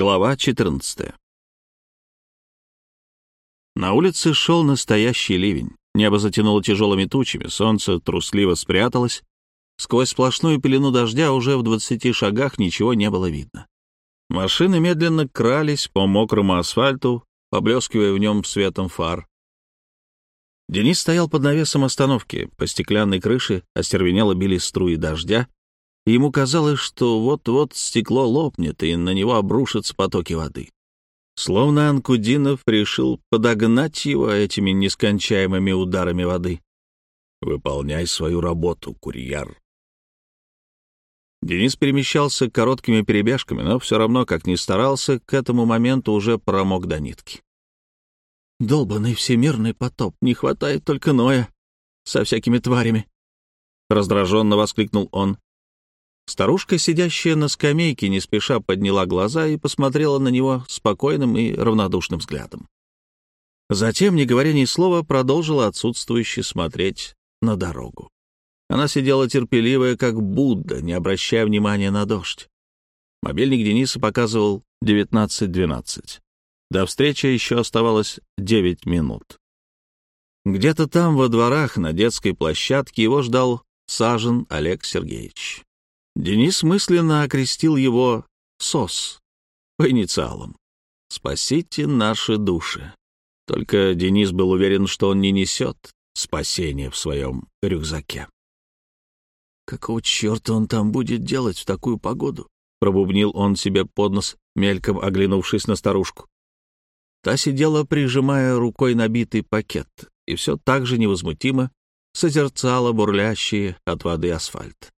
Глава 14 На улице шел настоящий ливень. Небо затянуло тяжелыми тучами, солнце трусливо спряталось. Сквозь сплошную пелену дождя уже в двадцати шагах ничего не было видно. Машины медленно крались по мокрому асфальту, поблескивая в нем светом фар. Денис стоял под навесом остановки. По стеклянной крыше остервенело били струи дождя, Ему казалось, что вот-вот стекло лопнет, и на него обрушатся потоки воды. Словно Анкудинов решил подогнать его этими нескончаемыми ударами воды. «Выполняй свою работу, курьер». Денис перемещался короткими перебежками, но все равно, как ни старался, к этому моменту уже промок до нитки. «Долбанный всемирный потоп, не хватает только Ноя со всякими тварями!» Раздраженно воскликнул он. Старушка, сидящая на скамейке, не спеша подняла глаза и посмотрела на него спокойным и равнодушным взглядом. Затем, не говоря ни слова, продолжила отсутствующе смотреть на дорогу. Она сидела терпеливая, как Будда, не обращая внимания на дождь. Мобильник Дениса показывал 19.12. До встречи еще оставалось 9 минут. Где-то там, во дворах, на детской площадке, его ждал Сажен Олег Сергеевич. Денис мысленно окрестил его «СОС» по инициалам. «Спасите наши души». Только Денис был уверен, что он не несет спасения в своем рюкзаке. «Какого черта он там будет делать в такую погоду?» — пробубнил он себе под нос, мельком оглянувшись на старушку. Та сидела, прижимая рукой набитый пакет, и все так же невозмутимо созерцала бурлящий от воды асфальт.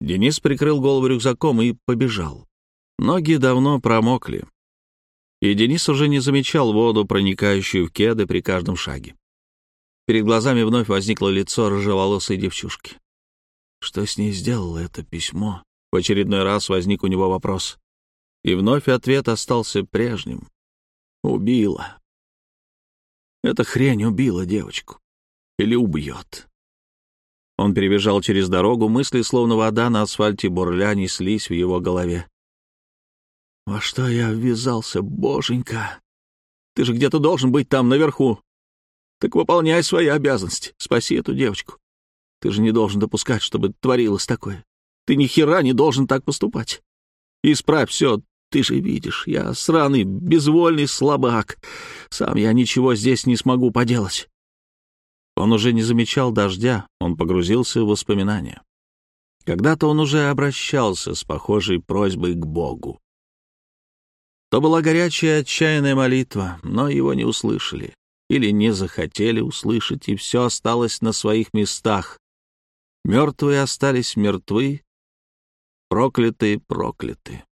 Денис прикрыл голову рюкзаком и побежал. Ноги давно промокли, и Денис уже не замечал воду, проникающую в кеды при каждом шаге. Перед глазами вновь возникло лицо рыжеволосой девчушки. Что с ней сделало это письмо? В очередной раз возник у него вопрос. И вновь ответ остался прежним. Убила. Эта хрень убила девочку. Или убьет. Он перебежал через дорогу, мысли, словно вода на асфальте бурля, неслись в его голове. «Во что я ввязался, боженька? Ты же где-то должен быть там, наверху. Так выполняй свои обязанности, спаси эту девочку. Ты же не должен допускать, чтобы творилось такое. Ты ни хера не должен так поступать. Исправь все, ты же видишь, я сраный, безвольный слабак. Сам я ничего здесь не смогу поделать. Он уже не замечал дождя, он погрузился в воспоминания. Когда-то он уже обращался с похожей просьбой к Богу. То была горячая отчаянная молитва, но его не услышали или не захотели услышать, и все осталось на своих местах. Мертвые остались мертвы, проклятые прокляты.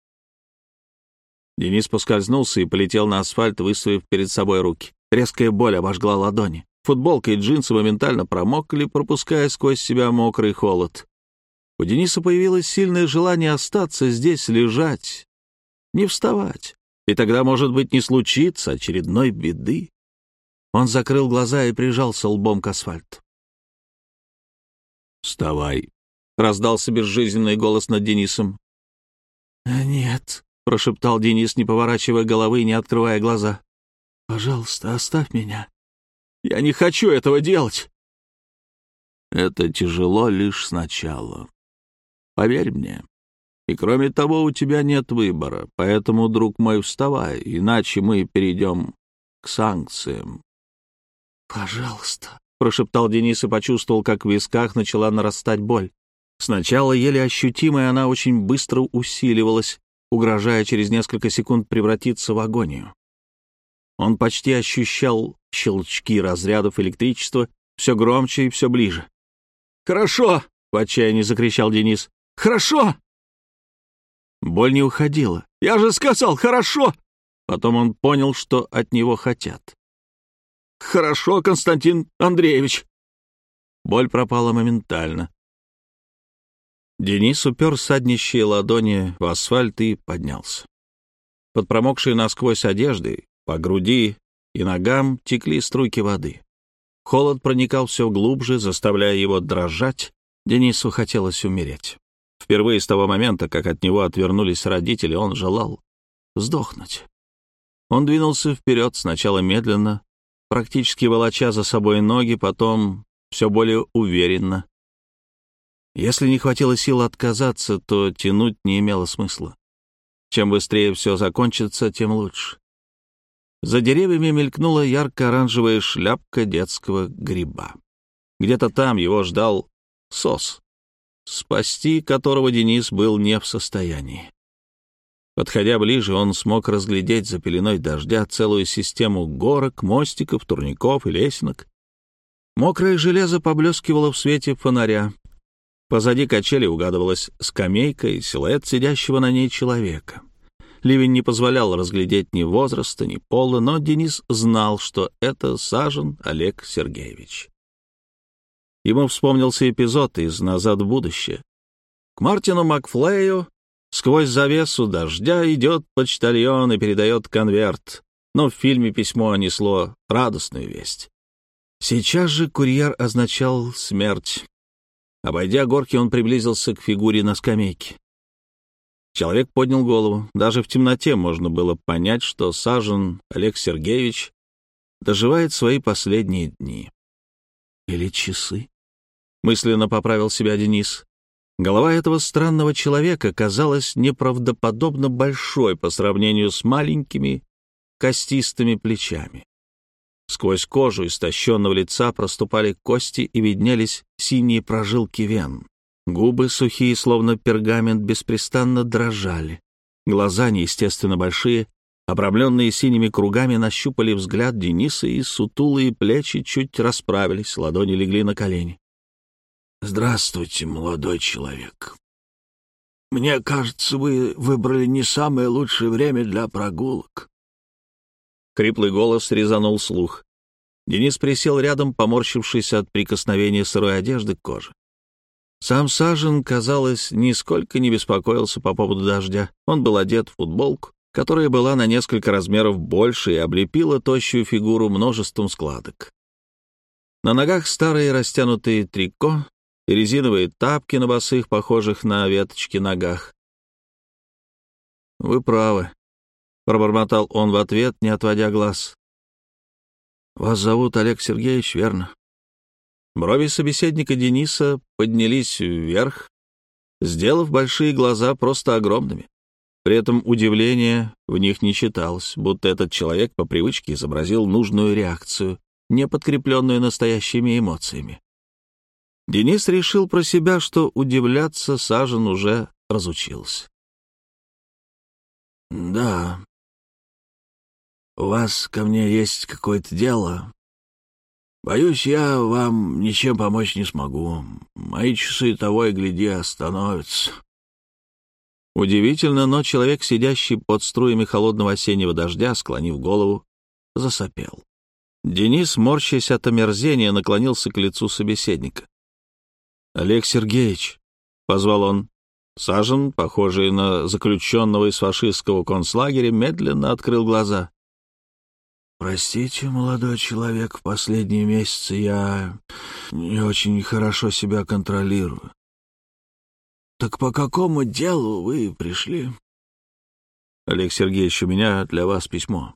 Денис поскользнулся и полетел на асфальт, выставив перед собой руки. Резкая боль обожгла ладони. Футболка и джинсы моментально промокли, пропуская сквозь себя мокрый холод. У Дениса появилось сильное желание остаться здесь, лежать, не вставать. И тогда, может быть, не случится очередной беды. Он закрыл глаза и прижался лбом к асфальту. «Вставай!» — раздался безжизненный голос над Денисом. «Нет», — прошептал Денис, не поворачивая головы и не открывая глаза. «Пожалуйста, оставь меня. Я не хочу этого делать. Это тяжело лишь сначала. Поверь мне. И кроме того, у тебя нет выбора. Поэтому, друг мой, вставай, иначе мы перейдем к санкциям. Пожалуйста, прошептал Денис и почувствовал, как в висках начала нарастать боль. Сначала еле ощутимая, она очень быстро усиливалась, угрожая через несколько секунд превратиться в агонию. Он почти ощущал щелчки разрядов электричества все громче и все ближе. «Хорошо!» — в отчаянии закричал Денис. «Хорошо!» Боль не уходила. «Я же сказал, хорошо!» Потом он понял, что от него хотят. «Хорошо, Константин Андреевич!» Боль пропала моментально. Денис упер саднищие ладони в асфальт и поднялся. Под промокшей насквозь одеждой по груди и ногам текли струйки воды. Холод проникал все глубже, заставляя его дрожать. Денису хотелось умереть. Впервые с того момента, как от него отвернулись родители, он желал сдохнуть. Он двинулся вперед, сначала медленно, практически волоча за собой ноги, потом все более уверенно. Если не хватило сил отказаться, то тянуть не имело смысла. Чем быстрее все закончится, тем лучше. За деревьями мелькнула ярко-оранжевая шляпка детского гриба. Где-то там его ждал сос, спасти которого Денис был не в состоянии. Подходя ближе, он смог разглядеть за пеленой дождя целую систему горок, мостиков, турников и лесенок. Мокрое железо поблескивало в свете фонаря. Позади качели угадывалась скамейка и силуэт сидящего на ней человека. Ливень не позволял разглядеть ни возраста, ни пола, но Денис знал, что это Сажен Олег Сергеевич. Ему вспомнился эпизод из «Назад в будущее». К Мартину Макфлею сквозь завесу дождя идет почтальон и передает конверт, но в фильме письмо несло радостную весть. Сейчас же курьер означал смерть. Обойдя горки, он приблизился к фигуре на скамейке. Человек поднял голову. Даже в темноте можно было понять, что Сажен Олег Сергеевич доживает свои последние дни. Или часы. Мысленно поправил себя Денис. Голова этого странного человека казалась неправдоподобно большой по сравнению с маленькими костистыми плечами. Сквозь кожу истощенного лица проступали кости и виднелись синие прожилки вен. Губы сухие, словно пергамент, беспрестанно дрожали. Глаза неестественно большие, обрамленные синими кругами, нащупали взгляд Дениса, и сутулые плечи чуть расправились, ладони легли на колени. «Здравствуйте, молодой человек. Мне кажется, вы выбрали не самое лучшее время для прогулок. Хриплый голос резанул слух. Денис присел рядом, поморщившись от прикосновения сырой одежды к коже. Сам Сажен, казалось, нисколько не беспокоился по поводу дождя. Он был одет в футболку, которая была на несколько размеров больше и облепила тощую фигуру множеством складок. На ногах старые растянутые трико и резиновые тапки на босых, похожих на веточки ногах. «Вы правы», — пробормотал он в ответ, не отводя глаз. «Вас зовут Олег Сергеевич, верно?» Брови собеседника Дениса поднялись вверх, сделав большие глаза просто огромными. При этом удивление в них не читалось, будто этот человек по привычке изобразил нужную реакцию, не подкрепленную настоящими эмоциями. Денис решил про себя, что удивляться Сажен уже разучился. «Да, у вас ко мне есть какое-то дело. Боюсь, я вам ничем помочь не смогу. Мои часы того и гляди остановятся». Удивительно, но человек, сидящий под струями холодного осеннего дождя, склонив голову, засопел. Денис, морщась от омерзения, наклонился к лицу собеседника. «Олег Сергеевич», — позвал он, Сажен, похожий на заключенного из фашистского концлагеря, медленно открыл глаза. «Простите, молодой человек, в последние месяцы я не очень хорошо себя контролирую. Так по какому делу вы пришли?» «Олег Сергеевич, у меня для вас письмо».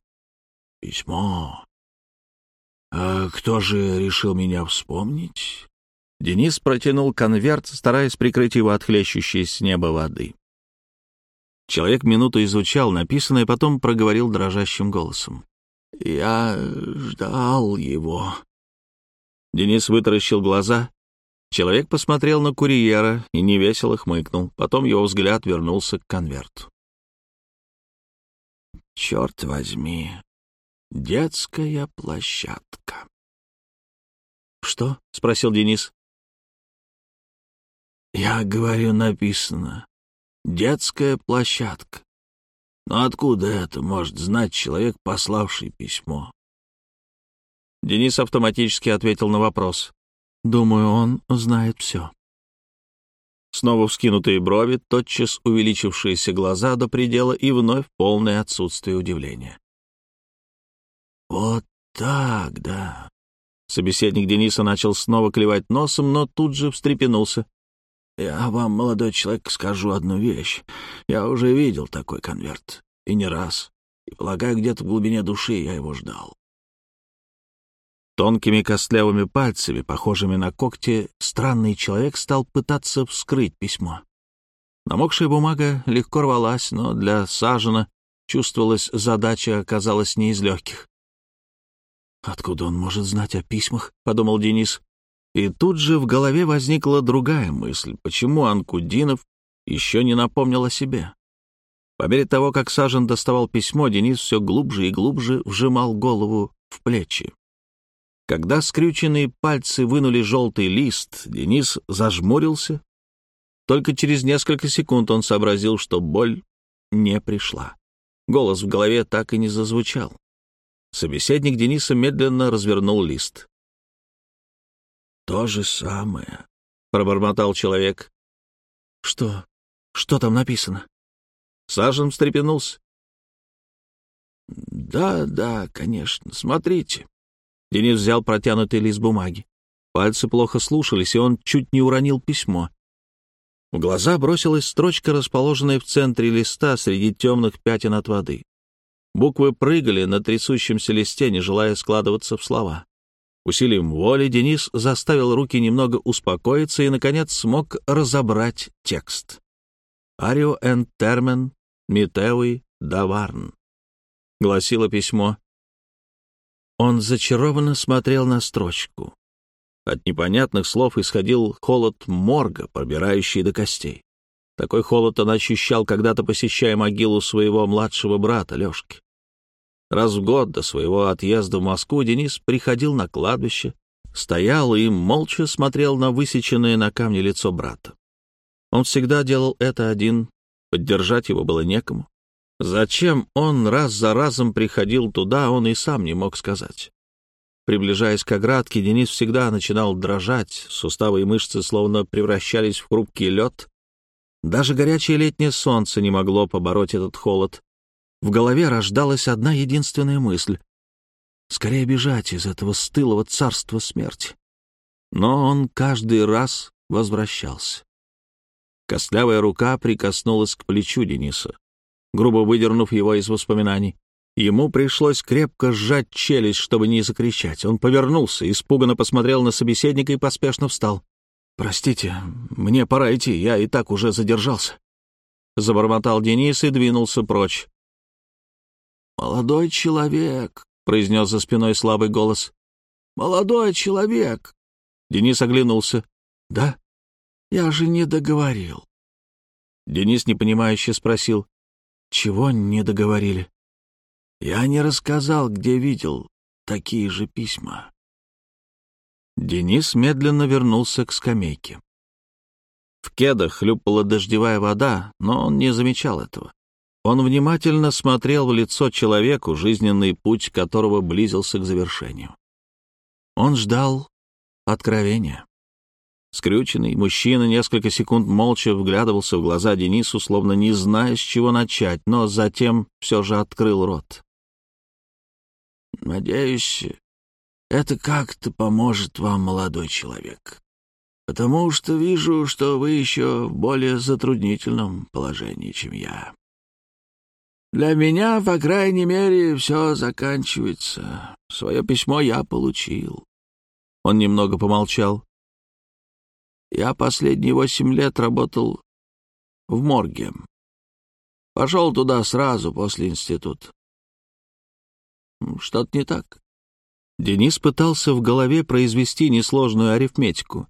«Письмо? А кто же решил меня вспомнить?» Денис протянул конверт, стараясь прикрыть его от хлещущей с неба воды. Человек минуту изучал написанное, потом проговорил дрожащим голосом. Я ждал его. Денис вытаращил глаза. Человек посмотрел на курьера и невесело хмыкнул. Потом его взгляд вернулся к конверту. «Черт возьми, детская площадка». «Что?» — спросил Денис. «Я говорю, написано. Детская площадка. Но откуда это может знать человек, пославший письмо? Денис автоматически ответил на вопрос. «Думаю, он знает все». Снова вскинутые брови, тотчас увеличившиеся глаза до предела и вновь полное отсутствие удивления. «Вот так, да». Собеседник Дениса начал снова клевать носом, но тут же встрепенулся. «Я вам, молодой человек, скажу одну вещь. Я уже видел такой конверт. и не раз. И, полагаю, где-то в глубине души я его ждал. Тонкими костлявыми пальцами, похожими на когти, странный человек стал пытаться вскрыть письмо. Намокшая бумага легко рвалась, но для Сажена чувствовалась задача оказалась не из легких. «Откуда он может знать о письмах?» — подумал Денис. И тут же в голове возникла другая мысль. Почему Анкудинов еще не напомнил о себе? По мере того, как Сажен доставал письмо, Денис все глубже и глубже вжимал голову в плечи. Когда скрюченные пальцы вынули желтый лист, Денис зажмурился. Только через несколько секунд он сообразил, что боль не пришла. Голос в голове так и не зазвучал. Собеседник Дениса медленно развернул лист. «То же самое», — пробормотал человек. «Что? Что там написано?» Сажен встрепенулся. «Да, да, конечно, смотрите». Денис взял протянутый лист бумаги. Пальцы плохо слушались, и он чуть не уронил письмо. В глаза бросилась строчка, расположенная в центре листа среди темных пятен от воды. Буквы прыгали на трясущемся листе, не желая складываться в слова. Усилием воли Денис заставил руки немного успокоиться и, наконец, смог разобрать текст. «Арио эн термен митеуи даварн», — гласило письмо. Он зачарованно смотрел на строчку. От непонятных слов исходил холод морга, пробирающий до костей. Такой холод он ощущал, когда-то посещая могилу своего младшего брата Лешки. Раз в год до своего отъезда в Москву Денис приходил на кладбище, стоял и молча смотрел на высеченное на камне лицо брата. Он всегда делал это один, поддержать его было некому. Зачем он раз за разом приходил туда, он и сам не мог сказать. Приближаясь к оградке, Денис всегда начинал дрожать, суставы и мышцы словно превращались в хрупкий лед. Даже горячее летнее солнце не могло побороть этот холод. В голове рождалась одна единственная мысль — скорее бежать из этого стылого царства смерти. Но он каждый раз возвращался. Костлявая рука прикоснулась к плечу Дениса грубо выдернув его из воспоминаний. Ему пришлось крепко сжать челюсть, чтобы не закричать. Он повернулся, испуганно посмотрел на собеседника и поспешно встал. «Простите, мне пора идти, я и так уже задержался». Забормотал Денис и двинулся прочь. «Молодой человек», — произнес за спиной слабый голос. «Молодой человек». Денис оглянулся. «Да?» «Я же не договорил». Денис непонимающе спросил. Чего не договорили? Я не рассказал, где видел такие же письма. Денис медленно вернулся к скамейке. В кедах хлюпала дождевая вода, но он не замечал этого. Он внимательно смотрел в лицо человеку, жизненный путь которого близился к завершению. Он ждал откровения. Скрюченный мужчина несколько секунд молча вглядывался в глаза Денису, словно не зная, с чего начать, но затем все же открыл рот. «Надеюсь, это как-то поможет вам, молодой человек, потому что вижу, что вы еще в более затруднительном положении, чем я. Для меня, по крайней мере, все заканчивается. Свое письмо я получил». Он немного помолчал. Я последние восемь лет работал в морге. Пошел туда сразу после института. Что-то не так. Денис пытался в голове произвести несложную арифметику.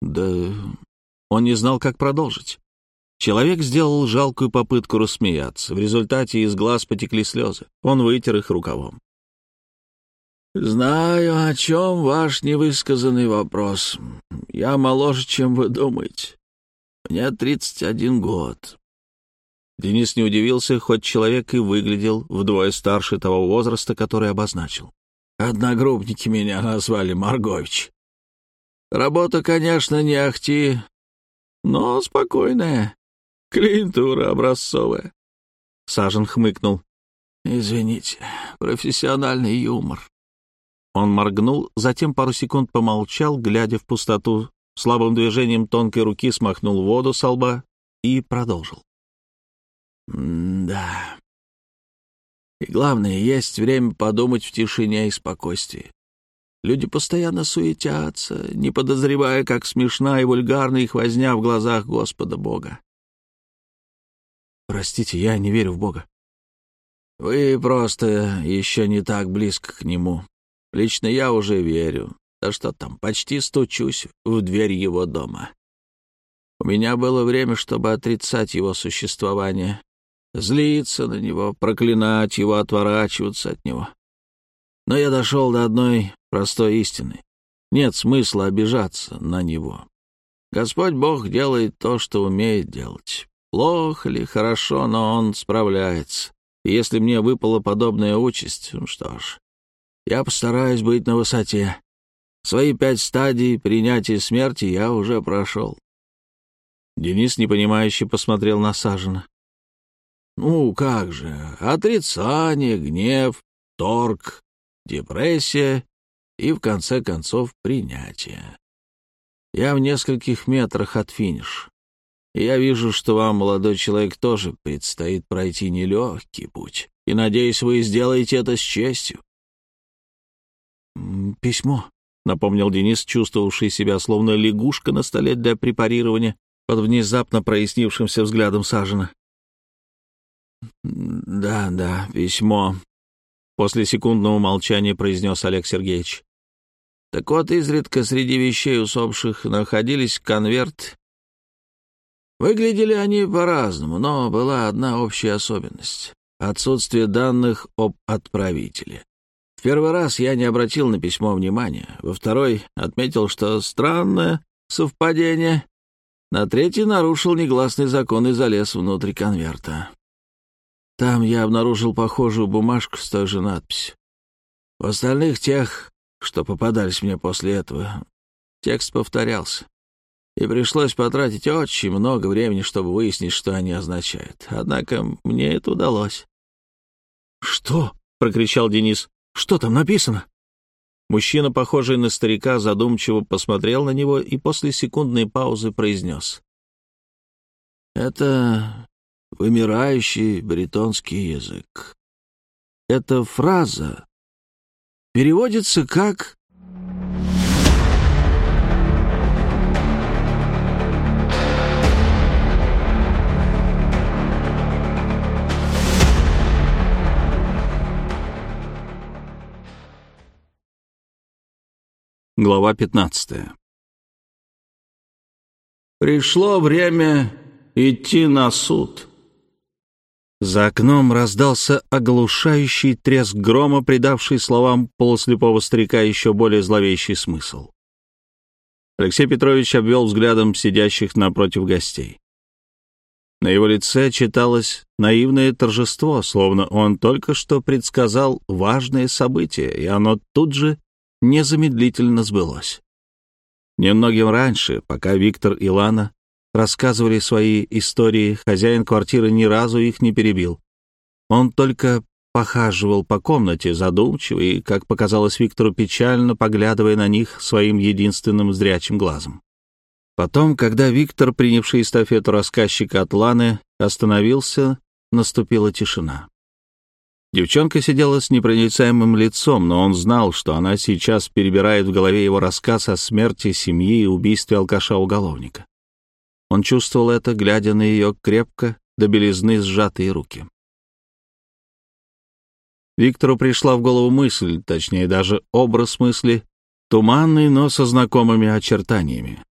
Да он не знал, как продолжить. Человек сделал жалкую попытку рассмеяться. В результате из глаз потекли слезы. Он вытер их рукавом. «Знаю, о чем ваш невысказанный вопрос. Я моложе, чем вы думаете. Мне тридцать один год». Денис не удивился, хоть человек и выглядел вдвое старше того возраста, который обозначил. Одногруппники меня назвали Маргович. Работа, конечно, не ахти, но спокойная, клиентура образцовая. Сажен хмыкнул. «Извините, профессиональный юмор. Он моргнул, затем пару секунд помолчал, глядя в пустоту, слабым движением тонкой руки смахнул воду со лба и продолжил. «Да, И главное, есть время подумать в тишине и спокойствии. Люди постоянно суетятся, не подозревая, как смешна и вульгарна их возня в глазах Господа Бога. Простите, я не верю в Бога. Вы просто еще не так близко к Нему. Лично я уже верю. Да что там, почти стучусь в дверь Его дома. У меня было время, чтобы отрицать Его существование, злиться на Него, проклинать Его, отворачиваться от Него. Но я дошел до одной простой истины. Нет смысла обижаться на Него. Господь Бог делает то, что умеет делать. Плохо ли, хорошо, но Он справляется. И если мне выпала подобная участь, ну что ж, я постараюсь быть на высоте. Свои пять стадий принятия смерти я уже прошел. Денис непонимающе посмотрел на Сажина. Ну, как же, отрицание, гнев, торг, депрессия и, в конце концов, принятие. Я в нескольких метрах от финиша. Я вижу, что вам, молодой человек, тоже предстоит пройти нелегкий путь. И, надеюсь, вы сделаете это с честью. «Письмо», — напомнил Денис, чувствовавший себя словно лягушка на столе для препарирования под внезапно прояснившимся взглядом Сажина. «Да, да, письмо», — после секундного молчания произнес Олег Сергеевич. «Так вот, изредка среди вещей усопших находились конверт. Выглядели они по-разному, но была одна общая особенность — отсутствие данных об отправителе. В первый раз я не обратил на письмо внимания, во второй отметил, что странное совпадение, на третий нарушил негласный закон и залез внутрь конверта. Там я обнаружил похожую бумажку с той же надписью. В остальных тех, что попадались мне после этого, текст повторялся. И пришлось потратить очень много времени, чтобы выяснить, что они означают. Однако мне это удалось. «Что?» — прокричал Денис. «Что там написано?» Мужчина, похожий на старика, задумчиво посмотрел на него и после секундной паузы произнес. «Это вымирающий бретонский язык. Эта фраза переводится как Глава 15 «Пришло время идти на суд». За окном раздался оглушающий треск грома, придавший словам полуслепого старика еще более зловещий смысл. Алексей Петрович обвел взглядом сидящих напротив гостей. На его лице читалось наивное торжество, словно он только что предсказал важное событие, и оно тут же незамедлительно сбылось. Немногим раньше, пока Виктор и Лана рассказывали свои истории, хозяин квартиры ни разу их не перебил. Он только похаживал по комнате, задумчивый и, как показалось Виктору, печально поглядывая на них своим единственным зрячим глазом. Потом, когда Виктор, принявший эстафету рассказчика от Ланы, остановился, наступила тишина. Девчонка сидела с непроницаемым лицом, но он знал, что она сейчас перебирает в голове его рассказ о смерти семьи и убийстве алкаша-уголовника. Он чувствовал это, глядя на ее крепко, до белизны сжатые руки. Виктору пришла в голову мысль, точнее даже образ мысли, туманный, но со знакомыми очертаниями.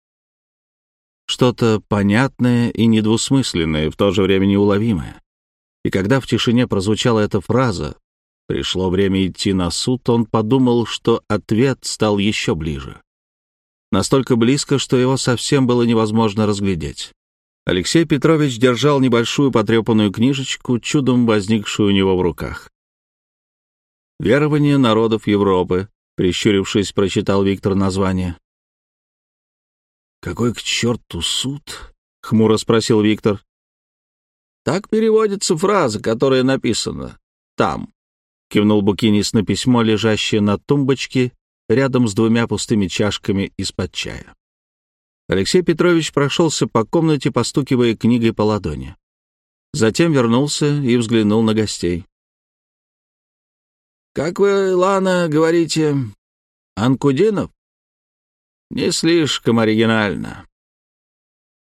Что-то понятное и недвусмысленное, в то же время неуловимое. И когда в тишине прозвучала эта фраза «пришло время идти на суд», он подумал, что ответ стал еще ближе. Настолько близко, что его совсем было невозможно разглядеть. Алексей Петрович держал небольшую потрепанную книжечку, чудом возникшую у него в руках. «Верование народов Европы», — прищурившись, прочитал Виктор название. «Какой к черту суд?» — хмуро спросил Виктор. Так переводится фраза, которая написана «там», — кивнул Букинис на письмо, лежащее на тумбочке рядом с двумя пустыми чашками из-под чая. Алексей Петрович прошелся по комнате, постукивая книгой по ладони. Затем вернулся и взглянул на гостей. Как вы, Лана, говорите, Анкудинов? Не слишком оригинально.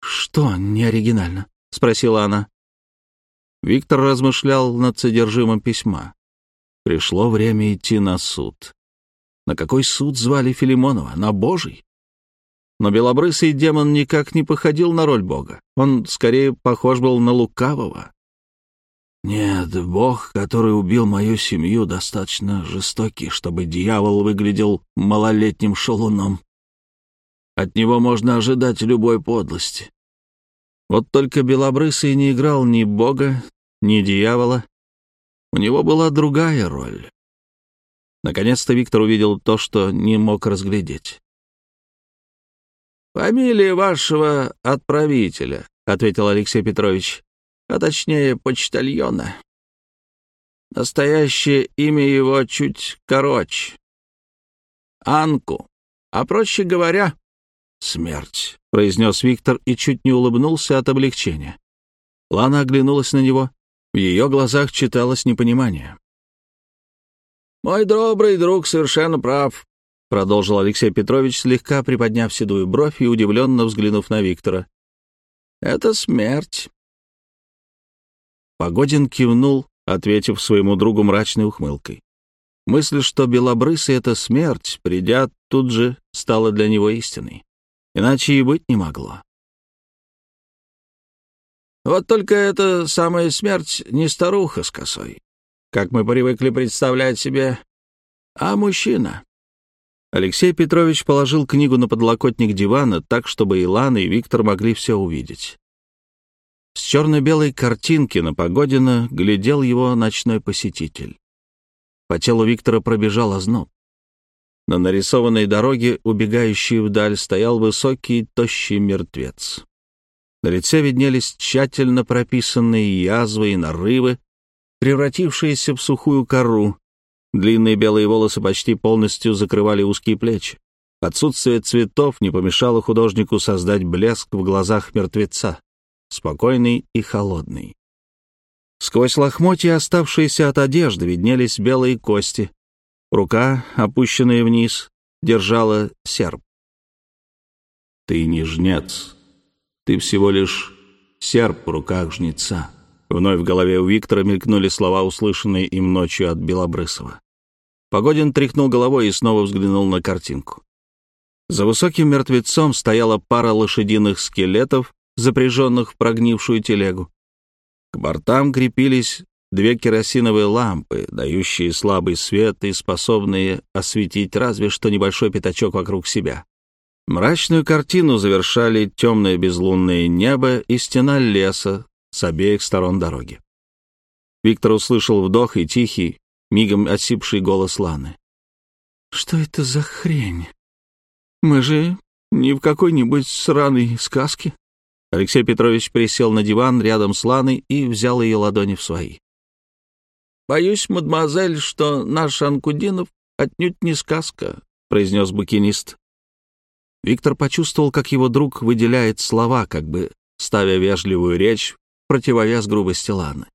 Что не оригинально? спросила она. Виктор размышлял над содержимым письма. Пришло время идти на суд. На какой суд звали Филимонова? На Божий? Но белобрысый демон никак не походил на роль Бога. Он скорее похож был на лукавого. Нет, Бог, который убил мою семью, достаточно жестокий, чтобы дьявол выглядел малолетним шалуном. От него можно ожидать любой подлости. Вот только Белобрысый не играл ни Бога, ни дьявола. У него была другая роль. Наконец-то Виктор увидел то, что не мог разглядеть. «Фамилия вашего отправителя», — ответил Алексей Петрович а точнее почтальона. Настоящее имя его чуть короче. Анку. А проще говоря, смерть, — произнес Виктор и чуть не улыбнулся от облегчения. Лана оглянулась на него. В ее глазах читалось непонимание. «Мой добрый друг совершенно прав», — продолжил Алексей Петрович, слегка приподняв седую бровь и удивленно взглянув на Виктора. «Это смерть. Погодин кивнул, ответив своему другу мрачной ухмылкой. Мысль, что белобрысый — это смерть, придя, тут же стала для него истиной. Иначе и быть не могло. Вот только эта самая смерть не старуха с косой, как мы привыкли представлять себе, а мужчина. Алексей Петрович положил книгу на подлокотник дивана так, чтобы Илана и Виктор могли все увидеть. С черно-белой картинки на Погодина глядел его ночной посетитель. По телу Виктора пробежал озноб. На нарисованной дороге, убегающей вдаль, стоял высокий, тощий мертвец. На лице виднелись тщательно прописанные язвы и нарывы, превратившиеся в сухую кору. Длинные белые волосы почти полностью закрывали узкие плечи. Отсутствие цветов не помешало художнику создать блеск в глазах мертвеца спокойный и холодный. Сквозь лохмотья, оставшиеся от одежды, виднелись белые кости. Рука, опущенная вниз, держала серп. «Ты не жнец. Ты всего лишь серп в руках жнеца». Вновь в голове у Виктора мелькнули слова, услышанные им ночью от Белобрысова. Погодин тряхнул головой и снова взглянул на картинку. За высоким мертвецом стояла пара лошадиных скелетов, запряженных в прогнившую телегу. К бортам крепились две керосиновые лампы, дающие слабый свет и способные осветить разве что небольшой пятачок вокруг себя. Мрачную картину завершали темное безлунное небо и стена леса с обеих сторон дороги. Виктор услышал вдох и тихий, мигом осипший голос Ланы. «Что это за хрень? Мы же не в какой-нибудь сраной сказке?» Алексей Петрович присел на диван рядом с Ланой и взял ее ладони в свои. «Боюсь, мадемуазель, что наш Анкудинов отнюдь не сказка», — произнес букинист. Виктор почувствовал, как его друг выделяет слова, как бы ставя вежливую речь в противовес грубости Ланы.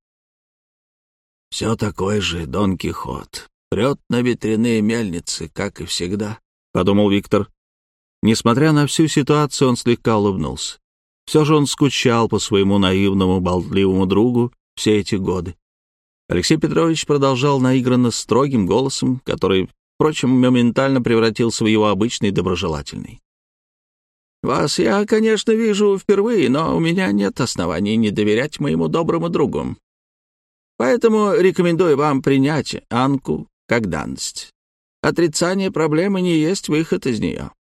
«Все такой же Дон Кихот. Прет на ветряные мельницы, как и всегда», — подумал Виктор. Несмотря на всю ситуацию, он слегка улыбнулся. Все же он скучал по своему наивному, болтливому другу все эти годы. Алексей Петрович продолжал наигранно строгим голосом, который, впрочем, моментально превратился в его обычный доброжелательный. «Вас я, конечно, вижу впервые, но у меня нет оснований не доверять моему доброму другу. Поэтому рекомендую вам принять Анку как данность. Отрицание проблемы не есть выход из нее.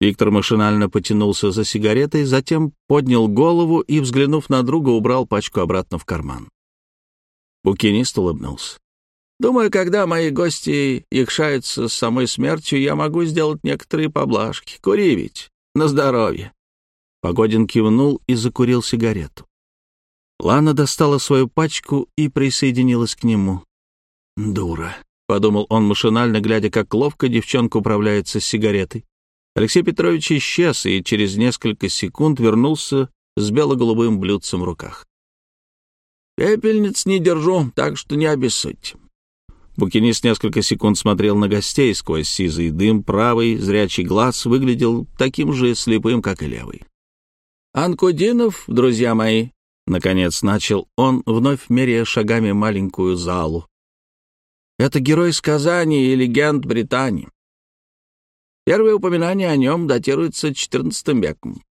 Виктор машинально потянулся за сигаретой, затем поднял голову и, взглянув на друга, убрал пачку обратно в карман. Букинист улыбнулся. «Думаю, когда мои гости якшаются с самой смертью, я могу сделать некоторые поблажки. Кури ведь. На здоровье». Погодин кивнул и закурил сигарету. Лана достала свою пачку и присоединилась к нему. «Дура», — подумал он машинально, глядя, как ловко девчонка управляется с сигаретой. Алексей Петрович исчез и через несколько секунд вернулся с бело-голубым блюдцем в руках. «Пепельниц не держу, так что не обессудьте». Букинист несколько секунд смотрел на гостей сквозь сизый дым, правый зрячий глаз выглядел таким же слепым, как и левый. «Анкудинов, друзья мои», — наконец начал он, вновь меряя шагами маленькую залу. «Это герой сказаний и легенд Британии. Первые упоминания о нем датируются XIV веком.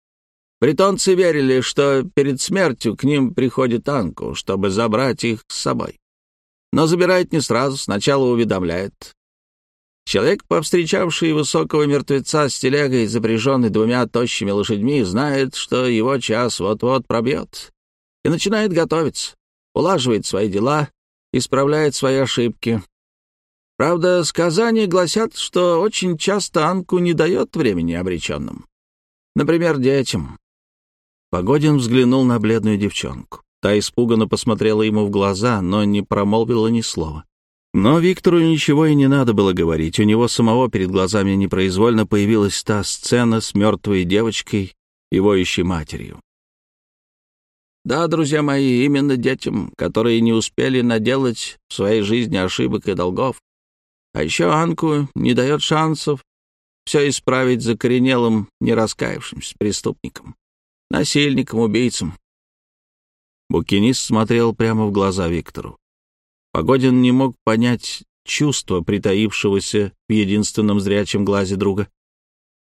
Бретонцы верили, что перед смертью к ним приходит Анку, чтобы забрать их с собой но забирает не сразу, сначала уведомляет. Человек, повстречавший высокого мертвеца с телегой, запряженной двумя тощими лошадьми, знает, что его час вот-вот пробьет, и начинает готовиться, улаживает свои дела, исправляет свои ошибки. Правда, сказания гласят, что очень часто Анку не дает времени обреченным. Например, детям. Погодин взглянул на бледную девчонку. Та испуганно посмотрела ему в глаза, но не промолвила ни слова. Но Виктору ничего и не надо было говорить. У него самого перед глазами непроизвольно появилась та сцена с мертвой девочкой и воющей матерью. Да, друзья мои, именно детям, которые не успели наделать в своей жизни ошибок и долгов. А еще Анку не дает шансов все исправить закоренелым, не раскаявшимся преступником, насильником, убийцам. Букинист смотрел прямо в глаза Виктору. Погодин не мог понять чувства, притаившегося в единственном зрячем глазе друга.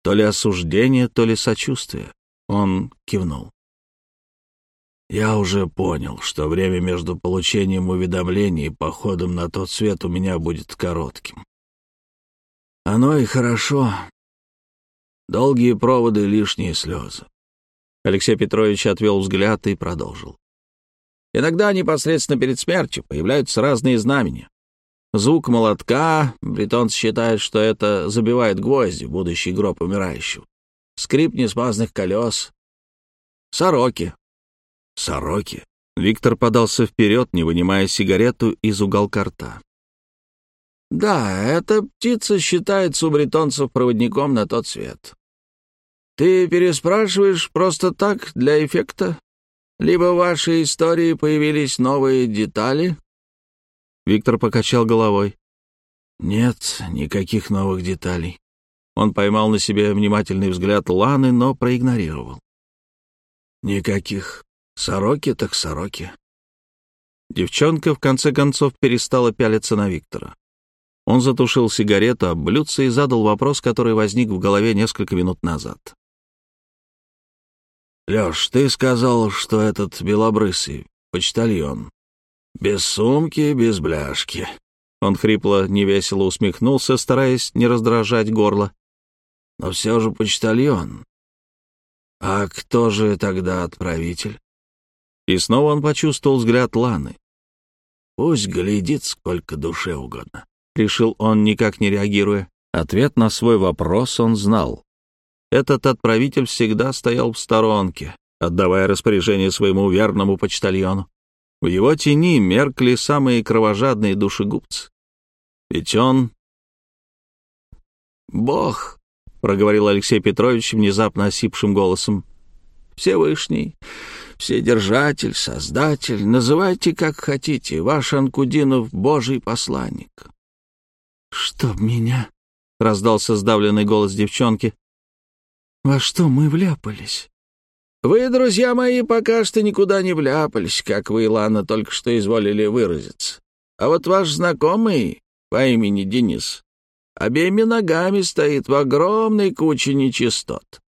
То ли осуждение, то ли сочувствие. Он кивнул. «Я уже понял, что время между получением уведомлений и походом на тот свет у меня будет коротким. Оно и хорошо. Долгие проводы — лишние слезы». Алексей Петрович отвел взгляд и продолжил. Иногда непосредственно перед смертью появляются разные знамения. Звук молотка, бретонц считает, что это забивает гвозди будущий гроб умирающего. Скрип несмазных колес. Сороки. Сороки. Виктор подался вперед, не вынимая сигарету из уголка рта. Да, эта птица считается у бретонцев проводником на тот свет. Ты переспрашиваешь просто так, для эффекта? Либо в вашей истории появились новые детали?» Виктор покачал головой. «Нет, никаких новых деталей». Он поймал на себе внимательный взгляд Ланы, но проигнорировал. «Никаких. Сороки так сороки». Девчонка, в конце концов, перестала пялиться на Виктора. Он затушил сигарету об и задал вопрос, который возник в голове несколько минут назад. «Лёш, ты сказал, что этот белобрысый почтальон. Без сумки, без бляшки». Он хрипло, невесело усмехнулся, стараясь не раздражать горло. «Но все же почтальон. А кто же тогда отправитель?» И снова он почувствовал взгляд Ланы. «Пусть глядит, сколько душе угодно», — решил он, никак не реагируя. Ответ на свой вопрос он знал. Этот отправитель всегда стоял в сторонке, отдавая распоряжение своему верному почтальону. В его тени меркли самые кровожадные душегубцы. Ведь он... «Бог», — проговорил Алексей Петрович внезапно осипшим голосом, — «Всевышний, Вседержатель, Создатель, называйте как хотите, ваш Анкудинов — Божий посланник». «Чтоб меня...» — раздался сдавленный голос девчонки. Во что мы вляпались? Вы, друзья мои, пока что никуда не вляпались, как вы, Илана, только что изволили выразиться. А вот ваш знакомый по имени Денис обеими ногами стоит в огромной куче нечистот.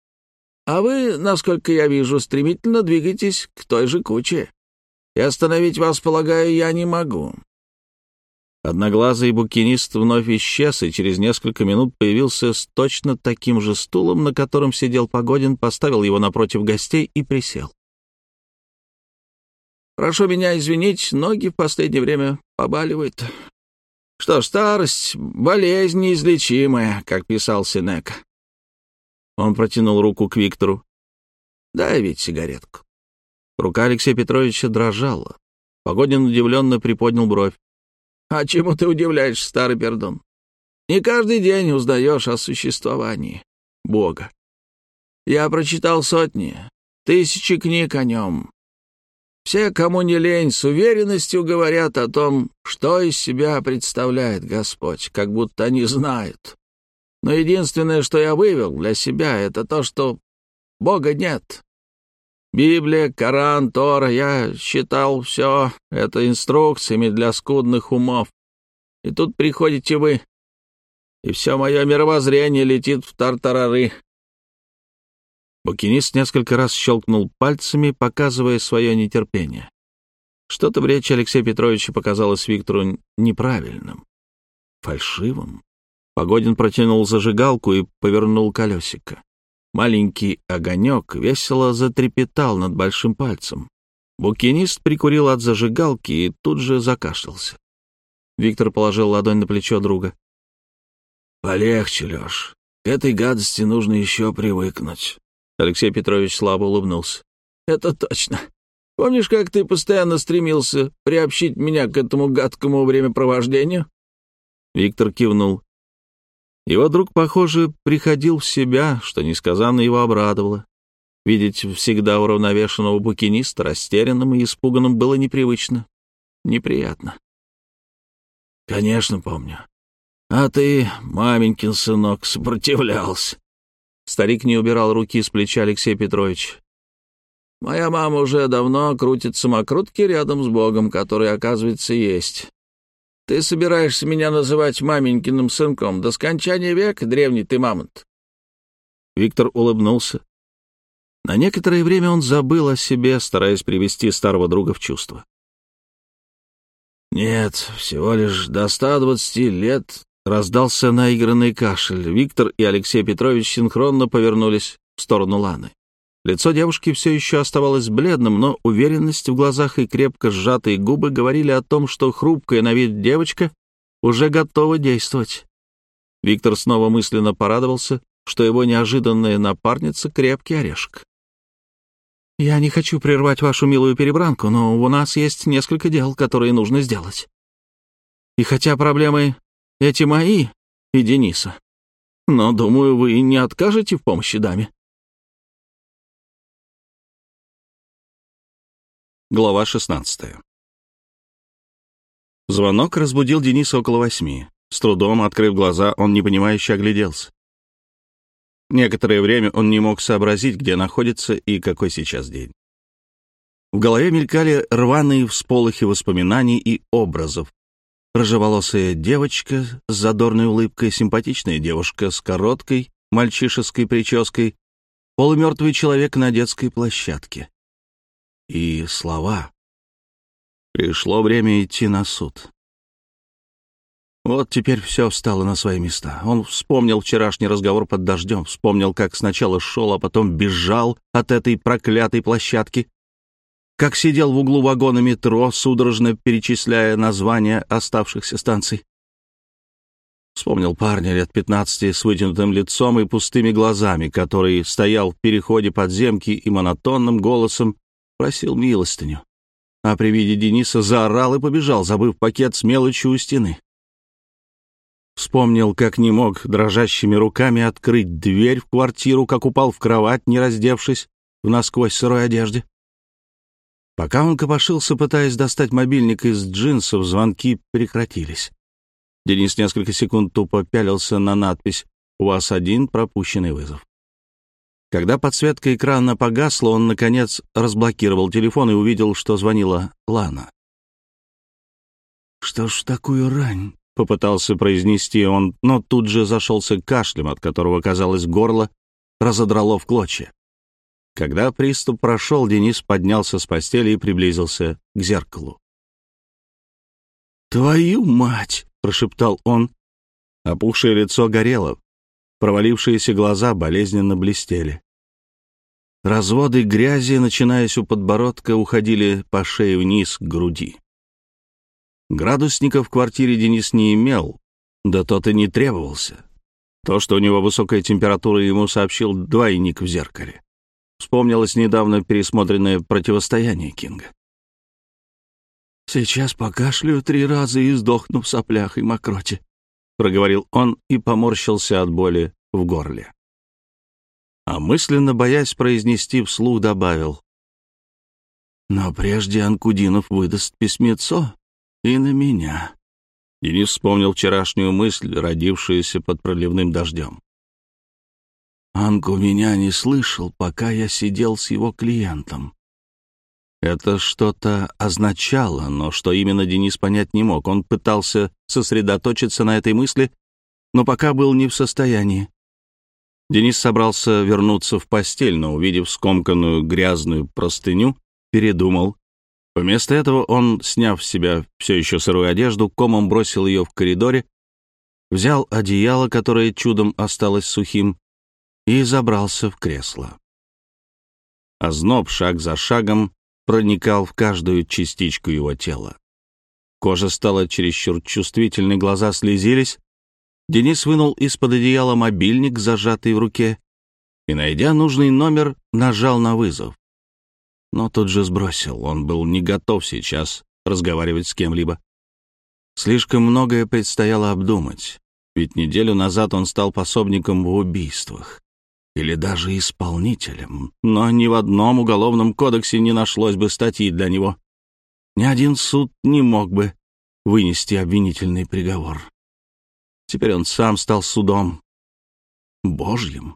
А вы, насколько я вижу, стремительно двигаетесь к той же куче. И остановить вас, полагаю, я не могу. Одноглазый букинист вновь исчез, и через несколько минут появился с точно таким же стулом, на котором сидел Погодин, поставил его напротив гостей и присел. «Прошу меня извинить, ноги в последнее время побаливают. Что ж, старость — болезнь неизлечимая, как писал Синека». Он протянул руку к Виктору. «Дай ведь сигаретку». Рука Алексея Петровича дрожала. Погодин удивленно приподнял бровь. А чему ты удивляешься, старый пердун? Не каждый день узнаешь о существовании Бога. Я прочитал сотни, тысячи книг о нем. Все, кому не лень, с уверенностью говорят о том, что из себя представляет Господь, как будто они знают. Но единственное, что я вывел для себя, это то, что Бога нет. Библия, Коран, Тора, я считал все это инструкциями для скудных умов. И тут приходите вы, и все мое мировоззрение летит в тартарары. Букинист несколько раз щелкнул пальцами, показывая свое нетерпение. Что-то в речи Алексея Петровича показалось Виктору неправильным, фальшивым. Погодин протянул зажигалку и повернул колесико. Маленький огонек весело затрепетал над большим пальцем. Букинист прикурил от зажигалки и тут же закашлялся. Виктор положил ладонь на плечо друга. «Полегче, Леш. К этой гадости нужно еще привыкнуть. Алексей Петрович слабо улыбнулся. «Это точно. Помнишь, как ты постоянно стремился приобщить меня к этому гадкому времяпровождению?» Виктор кивнул. Его друг, похоже, приходил в себя, что несказанно его обрадовало. Видеть всегда уравновешенного букиниста растерянным и испуганным было непривычно, неприятно. «Конечно, помню. А ты, маменькин сынок, сопротивлялся. Старик не убирал руки с плеча Алексея Петровича. «Моя мама уже давно крутит самокрутки рядом с Богом, который, оказывается, есть. Ты собираешься меня называть маменькиным сынком до скончания века, древний ты мамонт?» Виктор улыбнулся. На некоторое время он забыл о себе, стараясь привести старого друга в чувство. «Нет, всего лишь до ста двадцати лет Раздался наигранный кашель. Виктор и Алексей Петрович синхронно повернулись в сторону Ланы. Лицо девушки все еще оставалось бледным, но уверенность в глазах и крепко сжатые губы говорили о том, что хрупкая на вид девочка уже готова действовать. Виктор снова мысленно порадовался, что его неожиданная напарница — крепкий орешек. «Я не хочу прервать вашу милую перебранку, но у нас есть несколько дел, которые нужно сделать. И хотя проблемы эти мои и Дениса. Но, думаю, вы не откажете в помощи даме. Глава 16 Звонок разбудил Дениса около восьми. С трудом, открыв глаза, он непонимающе огляделся. Некоторое время он не мог сообразить, где находится и какой сейчас день. В голове мелькали рваные всполохи воспоминаний и образов, Рыжеволосая девочка с задорной улыбкой, симпатичная девушка с короткой мальчишеской прической, полумертвый человек на детской площадке. И слова. Пришло время идти на суд. Вот теперь все встало на свои места. Он вспомнил вчерашний разговор под дождем, вспомнил, как сначала шел, а потом бежал от этой проклятой площадки, как сидел в углу вагона метро, судорожно перечисляя названия оставшихся станций. Вспомнил парня лет пятнадцати с вытянутым лицом и пустыми глазами, который стоял в переходе подземки и монотонным голосом просил милостыню. А при виде Дениса заорал и побежал, забыв пакет с мелочью у стены. Вспомнил, как не мог дрожащими руками открыть дверь в квартиру, как упал в кровать, не раздевшись, в насквозь сырой одежде. Пока он копошился, пытаясь достать мобильник из джинсов, звонки прекратились. Денис несколько секунд тупо пялился на надпись «У вас один пропущенный вызов». Когда подсветка экрана погасла, он, наконец, разблокировал телефон и увидел, что звонила Лана. «Что ж такую рань?» — попытался произнести он, но тут же зашелся кашлем, от которого, казалось, горло разодрало в клочья. Когда приступ прошел, Денис поднялся с постели и приблизился к зеркалу. «Твою мать!» — прошептал он. Опухшее лицо горело, провалившиеся глаза болезненно блестели. Разводы грязи, начинаясь у подбородка, уходили по шее вниз к груди. Градусника в квартире Денис не имел, да тот и не требовался. То, что у него высокая температура, ему сообщил двойник в зеркале. Вспомнилось недавно пересмотренное противостояние Кинга. «Сейчас покашлю три раза и сдохну в соплях и мокроте», — проговорил он и поморщился от боли в горле. А мысленно, боясь произнести вслух, добавил. Но прежде Анкудинов выдаст письмецо и на меня. Денис вспомнил вчерашнюю мысль, родившуюся под проливным дождем. Анку меня не слышал, пока я сидел с его клиентом. Это что-то означало, но что именно Денис понять не мог. Он пытался сосредоточиться на этой мысли, но пока был не в состоянии. Денис собрался вернуться в постель, но, увидев скомканную грязную простыню, передумал. Вместо этого он, сняв с себя все еще сырую одежду, комом бросил ее в коридоре, взял одеяло, которое чудом осталось сухим, и забрался в кресло. Озноб шаг за шагом проникал в каждую частичку его тела. Кожа стала чересчур чувствительной, глаза слезились. Денис вынул из-под одеяла мобильник, зажатый в руке, и, найдя нужный номер, нажал на вызов. Но тут же сбросил, он был не готов сейчас разговаривать с кем-либо. Слишком многое предстояло обдумать, ведь неделю назад он стал пособником в убийствах или даже исполнителем, но ни в одном уголовном кодексе не нашлось бы статьи для него. Ни один суд не мог бы вынести обвинительный приговор. Теперь он сам стал судом Божьим,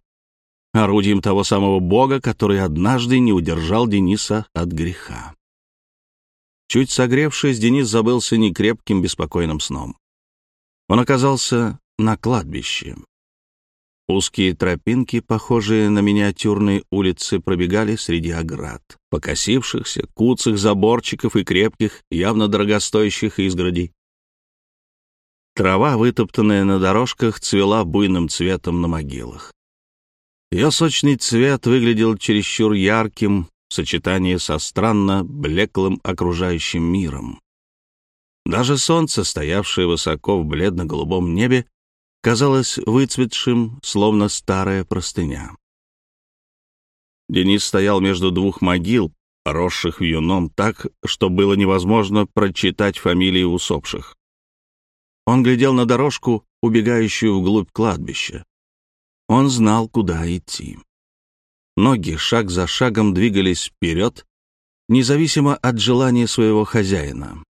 орудием того самого Бога, который однажды не удержал Дениса от греха. Чуть согревшись, Денис забылся некрепким беспокойным сном. Он оказался на кладбище. Узкие тропинки, похожие на миниатюрные улицы, пробегали среди оград, покосившихся, куцых заборчиков и крепких, явно дорогостоящих изгородей. Трава, вытоптанная на дорожках, цвела буйным цветом на могилах. Ее сочный цвет выглядел чересчур ярким в сочетании со странно блеклым окружающим миром. Даже солнце, стоявшее высоко в бледно-голубом небе, казалось выцветшим, словно старая простыня. Денис стоял между двух могил, поросших вьюном так, что было невозможно прочитать фамилии усопших. Он глядел на дорожку, убегающую вглубь кладбища. Он знал, куда идти. Ноги шаг за шагом двигались вперед, независимо от желания своего хозяина.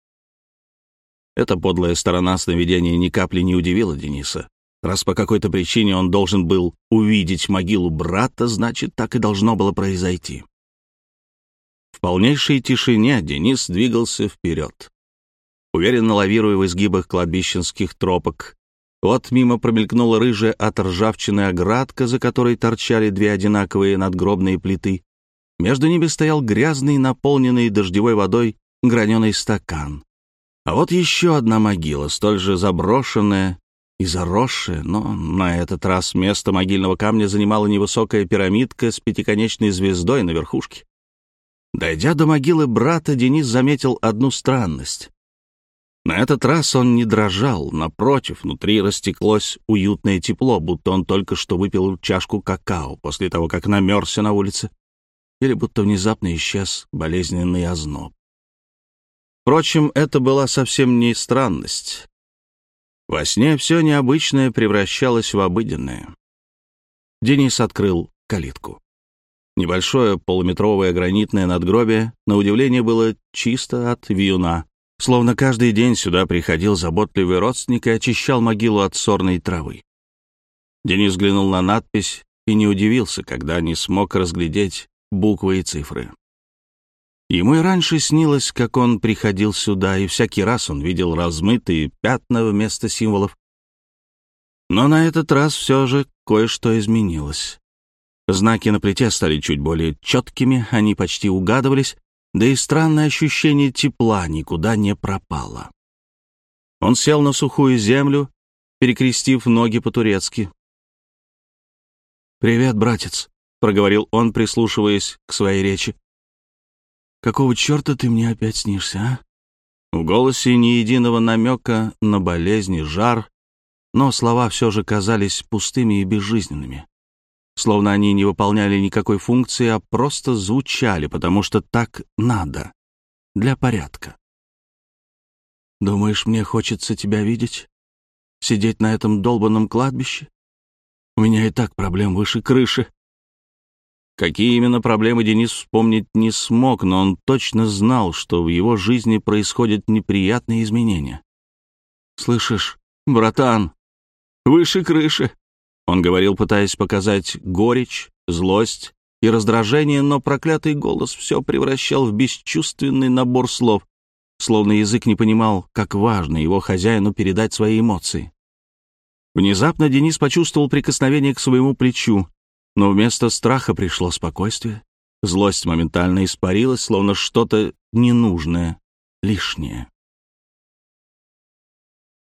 Эта подлая сторона сновидения ни капли не удивила Дениса. Раз по какой-то причине он должен был увидеть могилу брата, значит, так и должно было произойти. В полнейшей тишине Денис двигался вперед. Уверенно лавируя в изгибах кладбищенских тропок, вот мимо промелькнула рыжая от ржавчины оградка, за которой торчали две одинаковые надгробные плиты. Между ними стоял грязный, наполненный дождевой водой граненый стакан. А вот еще одна могила, столь же заброшенная и заросшее, но на этот раз место могильного камня занимала невысокая пирамидка с пятиконечной звездой на верхушке. Дойдя до могилы брата, Денис заметил одну странность. На этот раз он не дрожал, напротив, внутри растеклось уютное тепло, будто он только что выпил чашку какао после того, как намерзся на улице, или будто внезапно исчез болезненный озноб. Впрочем, это была совсем не странность. Во сне все необычное превращалось в обыденное. Денис открыл калитку. Небольшое полуметровое гранитное надгробие, на удивление, было чисто от вьюна, словно каждый день сюда приходил заботливый родственник и очищал могилу от сорной травы. Денис взглянул на надпись и не удивился, когда не смог разглядеть буквы и цифры. Ему и раньше снилось, как он приходил сюда, и всякий раз он видел размытые пятна вместо символов. Но на этот раз все же кое-что изменилось. Знаки на плите стали чуть более четкими, они почти угадывались, да и странное ощущение тепла никуда не пропало. Он сел на сухую землю, перекрестив ноги по-турецки. «Привет, братец», — проговорил он, прислушиваясь к своей речи. Какого черта ты мне опять снишься, а?» В голосе ни единого намека на болезнь и жар, но слова все же казались пустыми и безжизненными. Словно они не выполняли никакой функции, а просто звучали, потому что так надо, для порядка. «Думаешь, мне хочется тебя видеть? Сидеть на этом долбанном кладбище? У меня и так проблем выше крыши. Какие именно проблемы Денис вспомнить не смог, но он точно знал, что в его жизни происходят неприятные изменения. «Слышишь, братан, выше крыши!» Он говорил, пытаясь показать горечь, злость и раздражение, но проклятый голос все превращал в бесчувственный набор слов, словно язык не понимал, как важно его хозяину передать свои эмоции. Внезапно Денис почувствовал прикосновение к своему плечу, но вместо страха пришло спокойствие. Злость моментально испарилась, словно что-то ненужное, лишнее.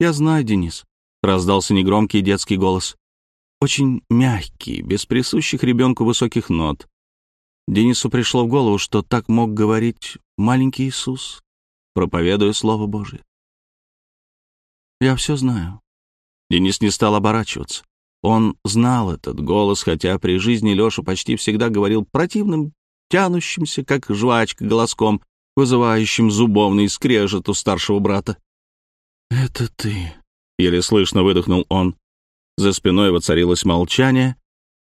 «Я знаю, Денис», — раздался негромкий детский голос. Очень мягкий, без присущих ребенку высоких нот. Денису пришло в голову, что так мог говорить маленький Иисус, проповедуя Слово Божие. «Я все знаю». Денис не стал оборачиваться. Он знал этот голос, хотя при жизни Леша почти всегда говорил противным, тянущимся, как жвачка, голоском, вызывающим зубовный скрежет у старшего брата. «Это ты», — еле слышно выдохнул он. За спиной воцарилось молчание.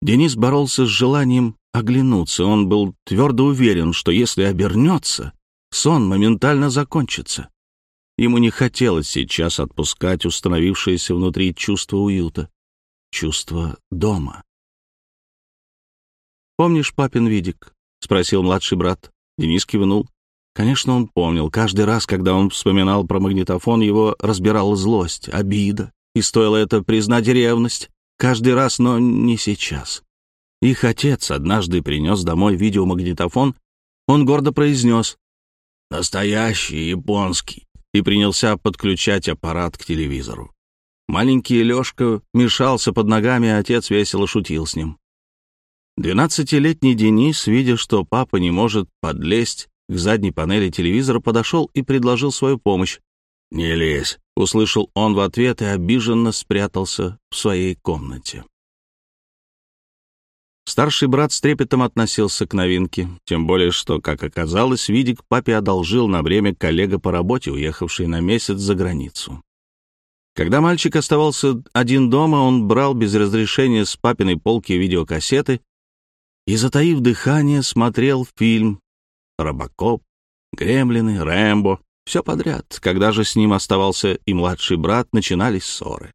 Денис боролся с желанием оглянуться. Он был твердо уверен, что если обернется, сон моментально закончится. Ему не хотелось сейчас отпускать установившееся внутри чувство уюта чувство дома. «Помнишь папин видик?» — спросил младший брат. Денис кивнул. Конечно, он помнил. Каждый раз, когда он вспоминал про магнитофон, его разбирала злость, обида. И стоило это признать ревность. Каждый раз, но не сейчас. Их отец однажды принес домой видеомагнитофон. Он гордо произнес «Настоящий японский» и принялся подключать аппарат к телевизору. Маленький Лёшка мешался под ногами, а отец весело шутил с ним. Двенадцатилетний Денис, видя, что папа не может подлезть к задней панели телевизора, подошел и предложил свою помощь. «Не лезь», — услышал он в ответ и обиженно спрятался в своей комнате. Старший брат с трепетом относился к новинке, тем более что, как оказалось, Видик папе одолжил на время коллега по работе, уехавший на месяц за границу. Когда мальчик оставался один дома, он брал без разрешения с папиной полки видеокассеты и, затаив дыхание, смотрел фильм «Робокоп», «Гремлины», «Рэмбо», все подряд. Когда же с ним оставался и младший брат, начинались ссоры.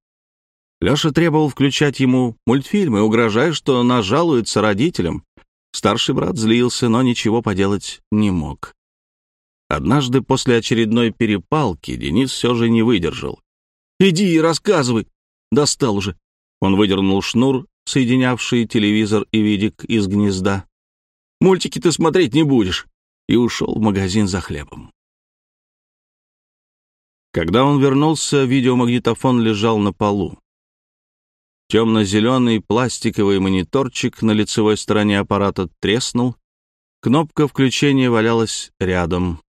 Леша требовал включать ему мультфильмы, угрожая, что нажалуется родителям. Старший брат злился, но ничего поделать не мог. Однажды после очередной перепалки Денис все же не выдержал Иди и рассказывай. Достал уже. Он выдернул шнур, соединявший телевизор и видик из гнезда. Мультики ты смотреть не будешь. И ушел в магазин за хлебом. Когда он вернулся, видеомагнитофон лежал на полу. Темно-зеленый пластиковый мониторчик на лицевой стороне аппарата треснул. Кнопка включения валялась рядом.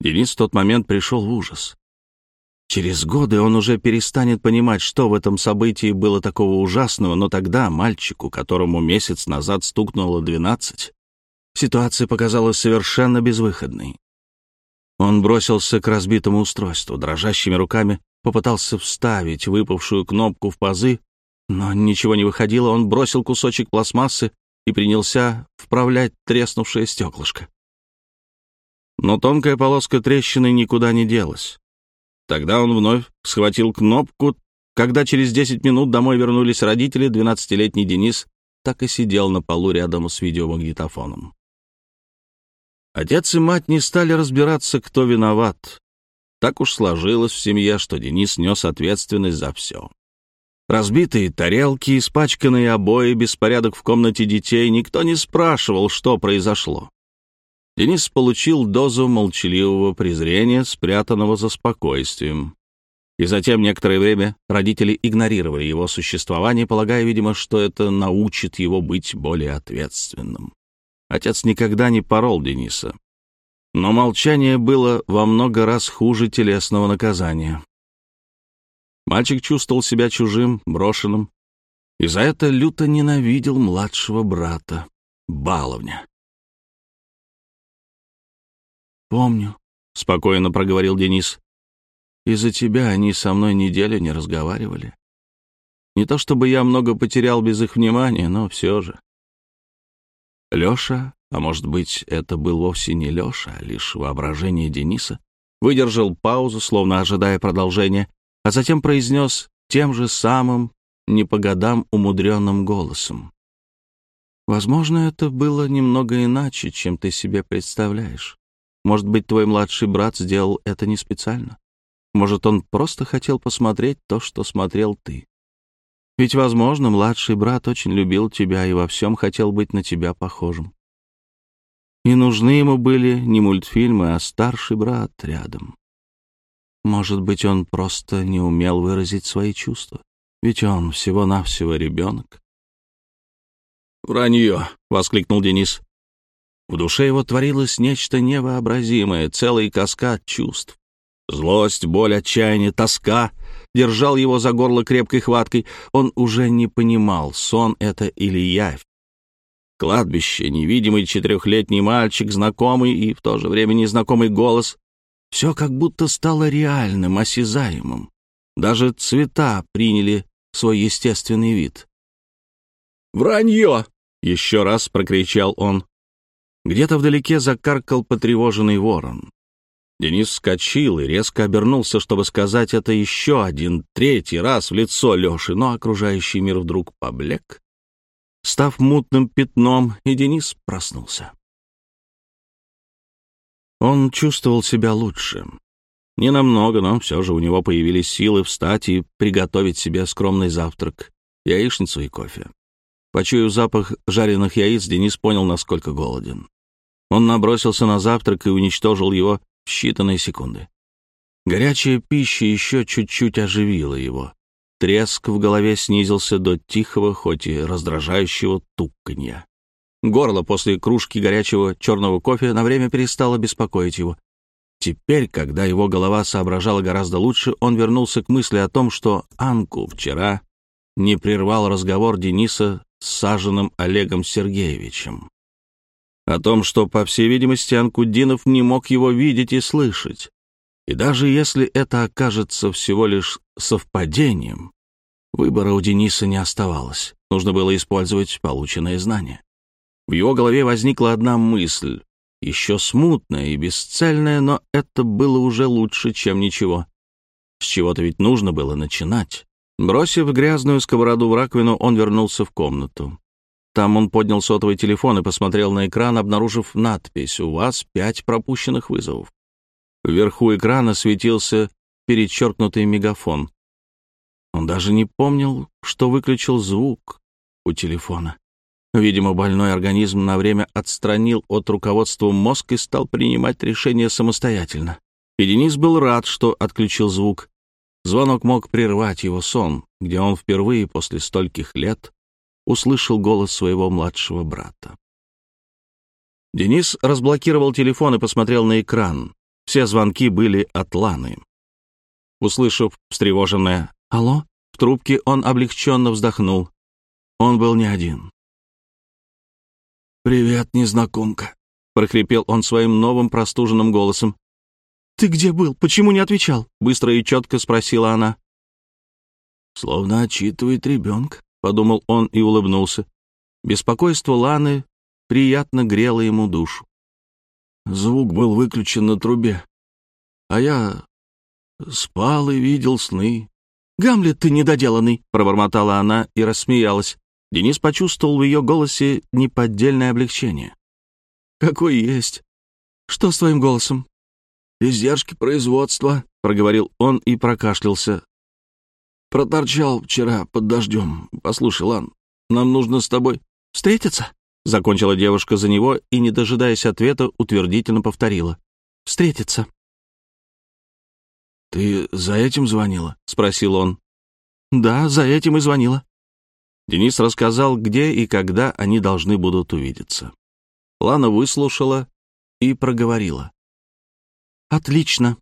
Денис в тот момент пришел в ужас. Через годы он уже перестанет понимать, что в этом событии было такого ужасного, но тогда мальчику, которому месяц назад стукнуло двенадцать, ситуация показалась совершенно безвыходной. Он бросился к разбитому устройству, дрожащими руками попытался вставить выпавшую кнопку в пазы, но ничего не выходило, он бросил кусочек пластмассы и принялся вправлять треснувшее стеклышко. Но тонкая полоска трещины никуда не делась. Тогда он вновь схватил кнопку. Когда через 10 минут домой вернулись родители, 12-летний Денис так и сидел на полу рядом с видеомагнитофоном. Отец и мать не стали разбираться, кто виноват. Так уж сложилось в семье, что Денис нес ответственность за все. Разбитые тарелки, испачканные обои, беспорядок в комнате детей. Никто не спрашивал, что произошло. Денис получил дозу молчаливого презрения, спрятанного за спокойствием. И затем некоторое время родители игнорировали его существование, полагая, видимо, что это научит его быть более ответственным. Отец никогда не порол Дениса. Но молчание было во много раз хуже телесного наказания. Мальчик чувствовал себя чужим, брошенным, и за это люто ненавидел младшего брата, баловня. «Помню», — спокойно проговорил Денис. «Из-за тебя они со мной неделю не разговаривали. Не то чтобы я много потерял без их внимания, но все же. Леша, а может быть, это был вовсе не Леша, а лишь воображение Дениса, выдержал паузу, словно ожидая продолжения, а затем произнес тем же самым, не по годам умудренным голосом. «Возможно, это было немного иначе, чем ты себе представляешь. Может быть, твой младший брат сделал это не специально. Может, он просто хотел посмотреть то, что смотрел ты. Ведь, возможно, младший брат очень любил тебя и во всем хотел быть на тебя похожим. И нужны ему были не мультфильмы, а старший брат рядом. Может быть, он просто не умел выразить свои чувства. Ведь он всего-навсего ребенок. «Вранье!» — воскликнул Денис. В душе его творилось нечто невообразимое, целый каскад чувств. Злость, боль, отчаяние, тоска держал его за горло крепкой хваткой. Он уже не понимал, сон это или явь. Кладбище, невидимый четырехлетний мальчик, знакомый и в то же время незнакомый голос. Все как будто стало реальным, осязаемым. Даже цвета приняли свой естественный вид. «Вранье!» — еще раз прокричал он. Где-то вдалеке закаркал потревоженный ворон. Денис вскочил и резко обернулся, чтобы сказать это еще один, третий раз в лицо Леши, но окружающий мир вдруг поблек, став мутным пятном, и Денис проснулся. Он чувствовал себя лучше. Не намного, но все же у него появились силы встать и приготовить себе скромный завтрак, яичницу и кофе. Почуяв запах жареных яиц, Денис понял, насколько голоден. Он набросился на завтрак и уничтожил его считанные секунды. Горячая пища еще чуть-чуть оживила его. Треск в голове снизился до тихого, хоть и раздражающего туканья. Горло после кружки горячего черного кофе на время перестало беспокоить его. Теперь, когда его голова соображала гораздо лучше, он вернулся к мысли о том, что Анку вчера не прервал разговор Дениса с саженным Олегом Сергеевичем о том, что, по всей видимости, Анкудинов не мог его видеть и слышать. И даже если это окажется всего лишь совпадением, выбора у Дениса не оставалось. Нужно было использовать полученные знания. В его голове возникла одна мысль, еще смутная и бесцельная, но это было уже лучше, чем ничего. С чего-то ведь нужно было начинать. Бросив грязную сковороду в раковину, он вернулся в комнату. Там он поднял сотовый телефон и посмотрел на экран, обнаружив надпись «У вас пять пропущенных вызовов». Вверху экрана светился перечеркнутый мегафон. Он даже не помнил, что выключил звук у телефона. Видимо, больной организм на время отстранил от руководства мозг и стал принимать решения самостоятельно. И Денис был рад, что отключил звук. Звонок мог прервать его сон, где он впервые после стольких лет услышал голос своего младшего брата. Денис разблокировал телефон и посмотрел на экран. Все звонки были от Ланы. Услышав встревоженное «Алло», в трубке он облегченно вздохнул. Он был не один. «Привет, незнакомка», — прохрипел он своим новым простуженным голосом. «Ты где был? Почему не отвечал?» — быстро и четко спросила она. «Словно отчитывает ребенка», — подумал он и улыбнулся. Беспокойство Ланы приятно грело ему душу. Звук был выключен на трубе, а я спал и видел сны. «Гамлет, ты недоделанный!» — пробормотала она и рассмеялась. Денис почувствовал в ее голосе неподдельное облегчение. «Какой есть? Что с твоим голосом?» «Издержки производства», — проговорил он и прокашлялся. Проторчал вчера под дождем. Послушай, Лан, нам нужно с тобой встретиться?» Закончила девушка за него и, не дожидаясь ответа, утвердительно повторила. «Встретиться». «Ты за этим звонила?» — спросил он. «Да, за этим и звонила». Денис рассказал, где и когда они должны будут увидеться. Лана выслушала и проговорила. «Отлично.